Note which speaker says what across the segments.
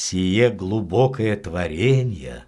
Speaker 1: Сие глубокое творение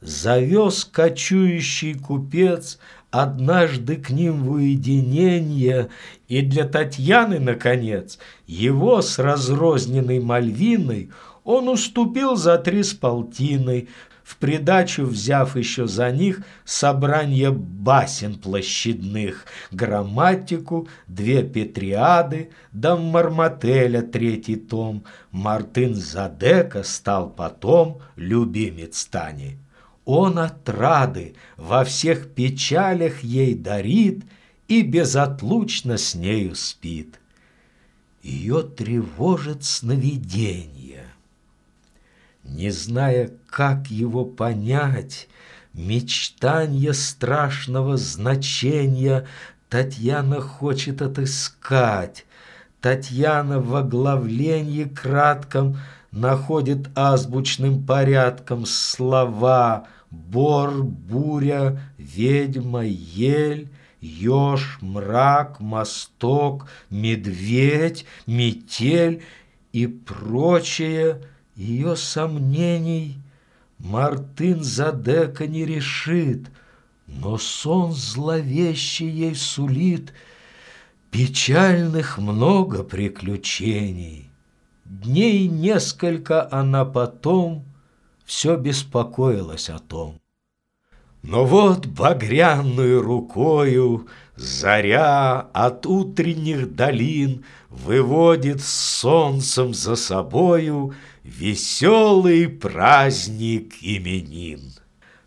Speaker 1: Завез кочующий купец Однажды к ним в уединение, И для Татьяны, наконец, Его с разрозненной Мальвиной Он уступил за три с полтиной, в придачу взяв еще за них собрание басен площадных, грамматику, две петриады, да мармотеля третий том. Мартын Задека стал потом любимец Тани. Он отрады во всех печалях ей дарит и безотлучно с нею спит. Ее тревожит сновидение не зная, как его понять, мечтанье страшного значения Татьяна хочет отыскать. Татьяна в оглавлении кратком находит азбучным порядком слова «бор», «буря», «ведьма», «ель», «еж», «мрак», «мосток», «медведь», «метель» и прочее – ее сомнений Мартын Задека не решит, Но сон зловещий ей сулит Печальных много приключений. Дней несколько она потом Все беспокоилась о том. Но вот багряную рукою Заря от утренних долин Выводит солнцем за собою Веселый праздник именин.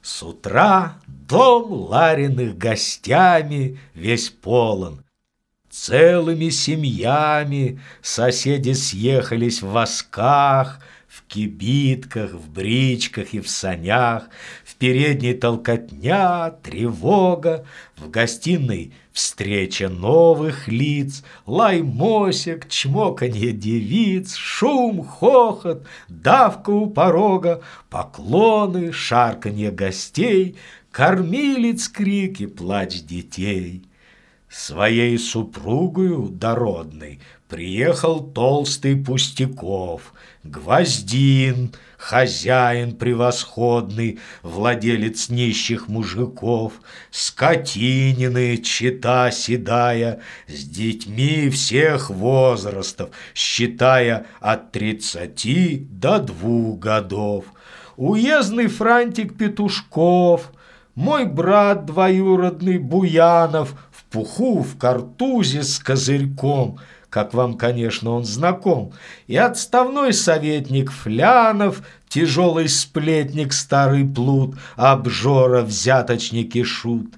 Speaker 1: С утра дом Лариных гостями Весь полон. Целыми семьями Соседи съехались в восках, В кибитках, в бричках и в санях, В передней толкотня, тревога, В гостиной Встреча новых лиц, лай мосек, чмоканье девиц, Шум, хохот, давка у порога, Поклоны, шарканье гостей, Кормилец крики, плач детей. Своей супругою дородной Приехал толстый Пустяков, Гвоздин — хозяин превосходный, владелец нищих мужиков, скотинины, чита седая, с детьми всех возрастов, считая от тридцати до двух годов. Уездный франтик Петушков, мой брат двоюродный Буянов, пуху, в картузе с козырьком — как вам, конечно, он знаком, и отставной советник Флянов, тяжелый сплетник старый плут, обжора, взяточник и шут.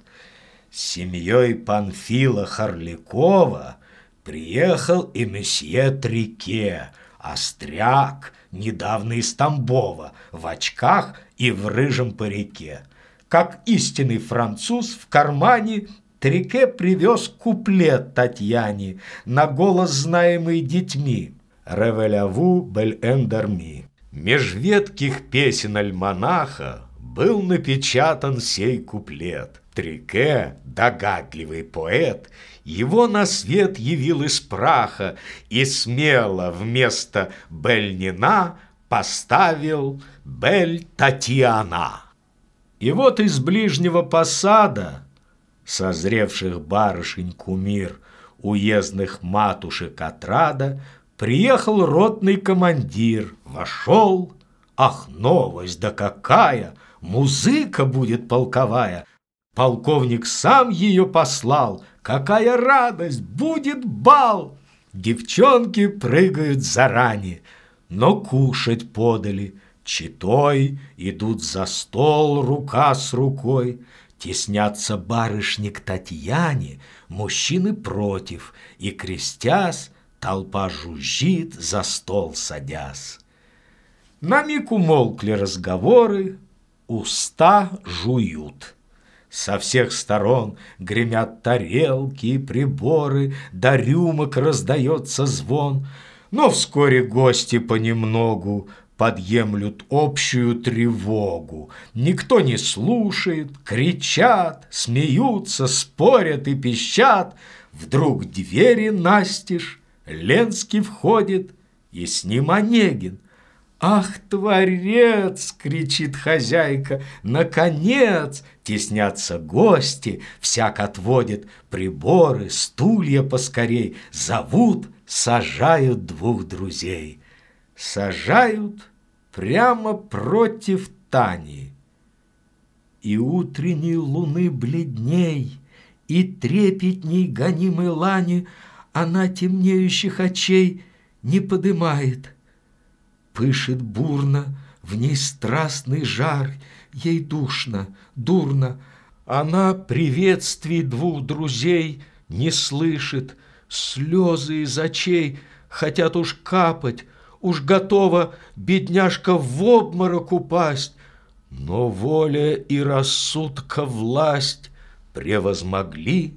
Speaker 1: С семьей Панфила Харлякова приехал и месье Трике, остряк, недавно из Тамбова, в очках и в рыжем парике. Как истинный француз в кармане Трике привез куплет Татьяне, на голос знаемый детьми. «Ревеляву бель эндерми». Меж ветких песен альманаха был напечатан сей куплет. Трике, догадливый поэт, его на свет явил из праха и смело вместо Бельнина поставил Бель Татьяна. И вот из ближнего посада созревших барышень кумир, уездных матушек отрада, приехал ротный командир, вошел, ах, новость, да какая, музыка будет полковая, полковник сам ее послал, какая радость, будет бал, девчонки прыгают заранее, но кушать подали, читой идут за стол рука с рукой, Теснятся барышни к Татьяне, мужчины против, и, крестясь, толпа жужжит, за стол садясь. На миг умолкли разговоры, уста жуют. Со всех сторон гремят тарелки и приборы, До рюмок раздается звон, Но вскоре гости понемногу подъемлют общую тревогу. Никто не слушает, кричат, смеются, спорят и пищат. Вдруг двери настежь, Ленский входит, и с ним Онегин. «Ах, творец!» — кричит хозяйка. «Наконец!» — теснятся гости, всяк отводит приборы, стулья поскорей, зовут, сажают двух друзей. Сажают прямо против Тани. И утренней луны бледней, и трепетней гонимой лани она темнеющих очей не подымает — Пышет бурно, в ней страстный жар, Ей душно, дурно. Она приветствий двух друзей Не слышит, слезы из очей Хотят уж капать, уж готова Бедняжка в обморок упасть, Но воля и рассудка власть Превозмогли.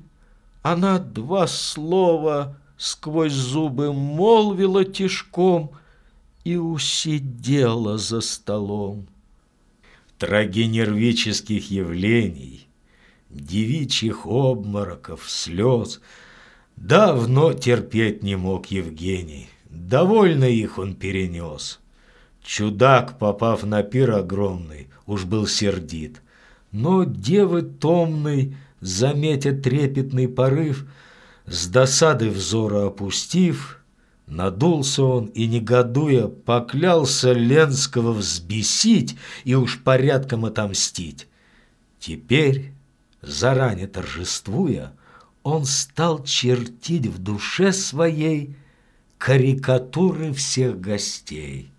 Speaker 1: Она два слова сквозь зубы молвила тишком — и усидела за столом. Трагенервических явлений, девичьих обмороков, слез давно терпеть не мог Евгений. Довольно их он перенес. Чудак, попав на пир огромный, уж был сердит. Но девы томной, заметя трепетный порыв, с досады взора опустив, Надулся он и, негодуя, поклялся Ленского взбесить и уж порядком отомстить. Теперь, заранее торжествуя, он стал чертить в душе своей карикатуры всех гостей.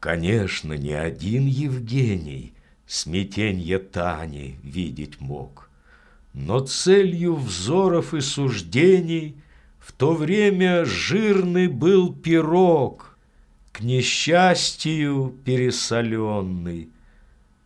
Speaker 1: Конечно, ни один Евгений смятенье Тани видеть мог, но целью взоров и суждений – в то время жирный был пирог, К несчастью пересоленный.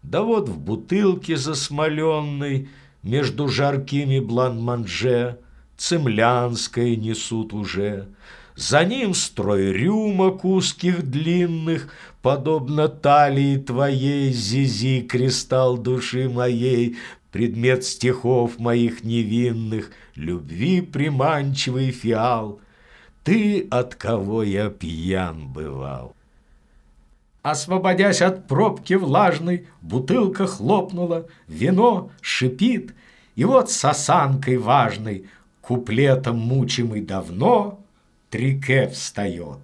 Speaker 1: Да вот в бутылке засмоленной Между жаркими блан-манже Цемлянской несут уже. За ним строй рюмок узких длинных, Подобно талии твоей, Зизи, кристалл души моей, предмет стихов моих невинных, любви приманчивый фиал, ты, от кого я пьян бывал. Освободясь от пробки влажной, бутылка хлопнула, вино шипит, и вот с осанкой важной, куплетом мучимый давно, Трике встает.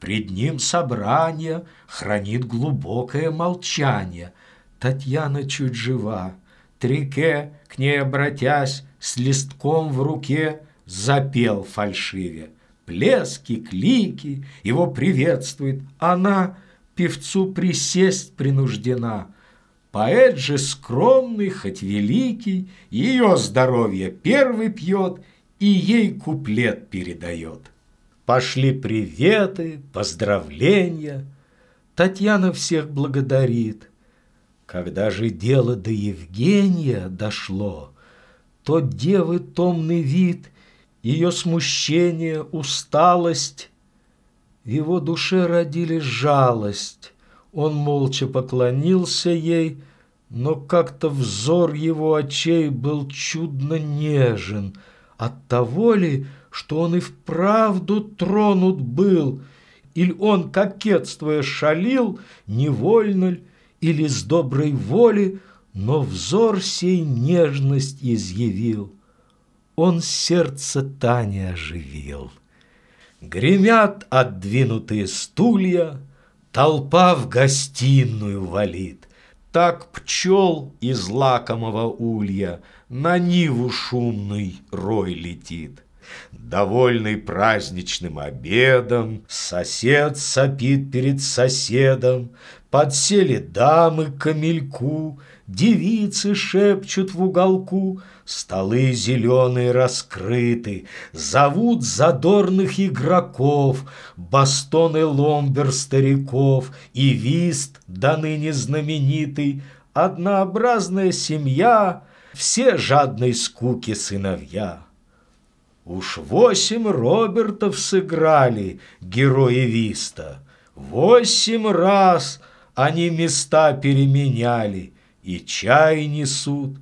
Speaker 1: Пред ним собрание хранит глубокое молчание. Татьяна чуть жива, Трике, к ней обратясь, с листком в руке, запел фальшиве. Плески, клики, его приветствует. Она певцу присесть принуждена. Поэт же скромный, хоть великий, ее здоровье первый пьет и ей куплет передает. Пошли приветы, поздравления. Татьяна всех благодарит – когда же дело до Евгения дошло, то девы томный вид, ее смущение, усталость, в его душе родили жалость. Он молча поклонился ей, но как-то взор его очей был чудно нежен. От того ли, что он и вправду тронут был, или он, кокетствуя, шалил, невольно ли, или с доброй воли, но взор сей нежность изъявил. Он сердце Тани оживил. Гремят отдвинутые стулья, Толпа в гостиную валит. Так пчел из лакомого улья На ниву шумный рой летит. Довольный праздничным обедом, Сосед сопит перед соседом, Подсели дамы к камельку, Девицы шепчут в уголку, Столы зеленые раскрыты, Зовут задорных игроков, Бастоны ломбер стариков И вист, до ныне знаменитый, Однообразная семья, Все жадной скуки сыновья. Уж восемь Робертов сыграли герои Виста. Восемь раз они места переменяли и чай несут.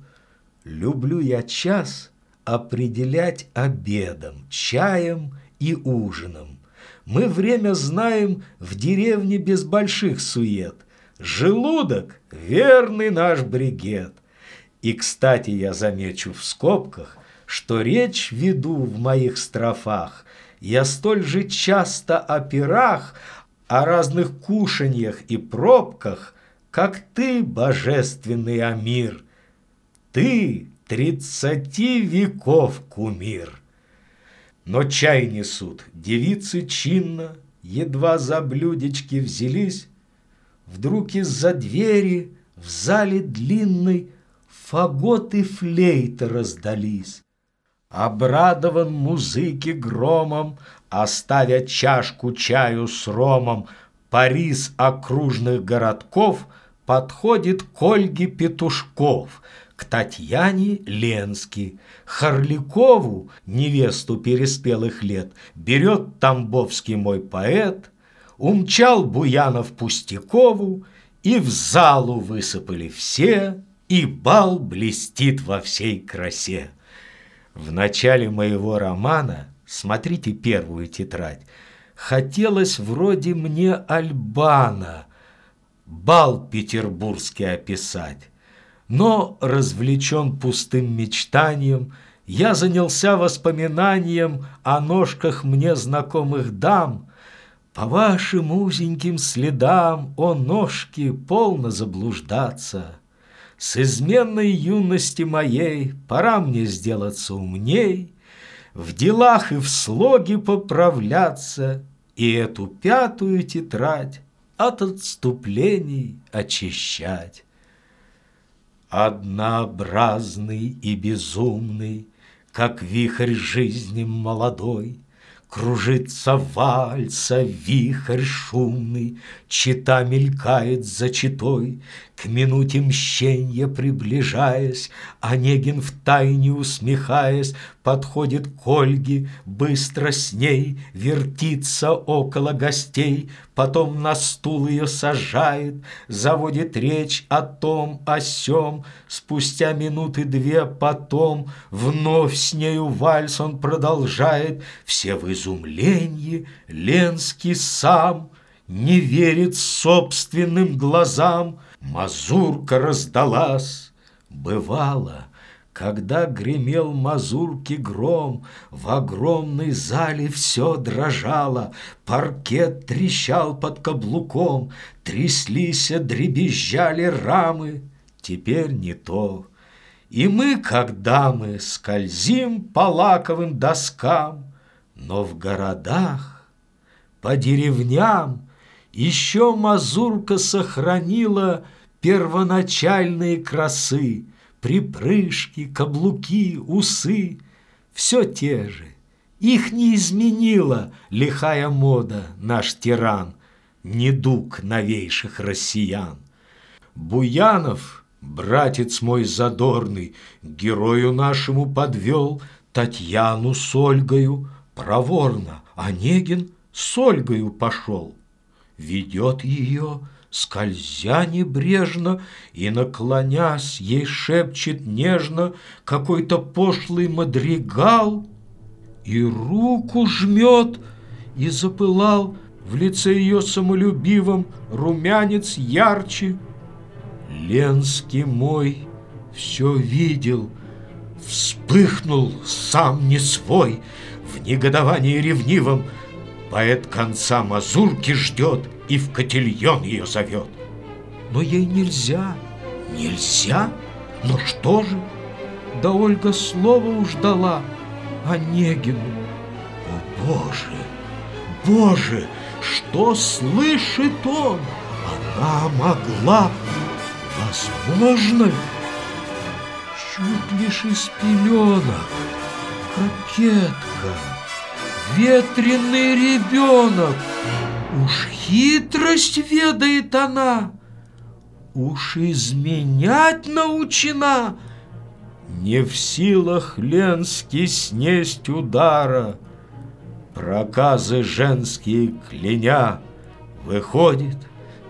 Speaker 1: Люблю я час определять обедом, чаем и ужином. Мы время знаем в деревне без больших сует. Желудок — верный наш бригет. И, кстати, я замечу в скобках, что речь веду в моих строфах я столь же часто о пирах, о разных кушаньях и пробках, как ты, божественный Амир. Ты тридцати веков кумир. Но чай несут девицы чинно, Едва за блюдечки взялись, Вдруг из-за двери в зале длинной Фагот и флейты раздались. Обрадован музыки громом, Оставя чашку чаю с ромом, Парис окружных городков Подходит к Ольге Петушков — к Татьяне Ленски, Харликову, невесту переспелых лет, берет Тамбовский мой поэт, умчал Буянов Пустякову, и в залу высыпали все, и бал блестит во всей красе. В начале моего романа, смотрите первую тетрадь, хотелось вроде мне Альбана, бал петербургский описать. Но, развлечен пустым мечтанием, я занялся воспоминанием о ножках мне знакомых дам. По вашим узеньким следам, о ножки, полно заблуждаться. С изменной юности моей пора мне сделаться умней, В делах и в слоге поправляться, И эту пятую тетрадь от отступлений очищать. Однообразный и безумный, Как вихрь жизни молодой, Кружится вальса вихрь шумный, Чита мелькает за читой, К минуте мщенья приближаясь, Онегин втайне усмехаясь, Подходит к Ольге, быстро с ней Вертится около гостей, Потом на стул ее сажает, Заводит речь о том, о сём, Спустя минуты две потом Вновь с нею вальс он продолжает, Все в изумлении, Ленский сам Не верит собственным глазам, Мазурка раздалась, бывало — когда гремел мазурки гром, В огромной зале все дрожало, Паркет трещал под каблуком, Тряслись, дребезжали рамы. Теперь не то. И мы, как дамы, скользим по лаковым доскам, Но в городах, по деревням Еще мазурка сохранила Первоначальные красы — Припрыжки, каблуки, усы — все те же. Их не изменила лихая мода, наш тиран, Недуг новейших россиян. Буянов, братец мой задорный, Герою нашему подвел Татьяну с Ольгою проворно, Онегин с Ольгою пошел. Ведет ее скользя небрежно и, наклонясь, ей шепчет нежно какой-то пошлый мадригал и руку жмет, и запылал в лице ее самолюбивом румянец ярче. Ленский мой все видел, вспыхнул сам не свой, в негодовании ревнивом, поэт конца мазурки ждет, и в котельон ее зовет. Но ей нельзя. Нельзя? Но что же? Да Ольга слово уж дала Онегину. О, Боже! Боже! Что слышит он? Она могла... Возможно ли? Чуть лишь из пеленок, кокетка, ветреный ребенок — Уж хитрость ведает она, Уж изменять научена, Не в силах Ленский снесть удара. Проказы женские кляня. Выходит,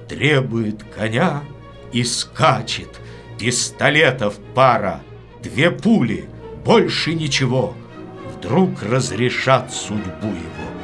Speaker 1: требует коня И скачет, пистолетов пара, Две пули, больше ничего, Вдруг разрешат судьбу его.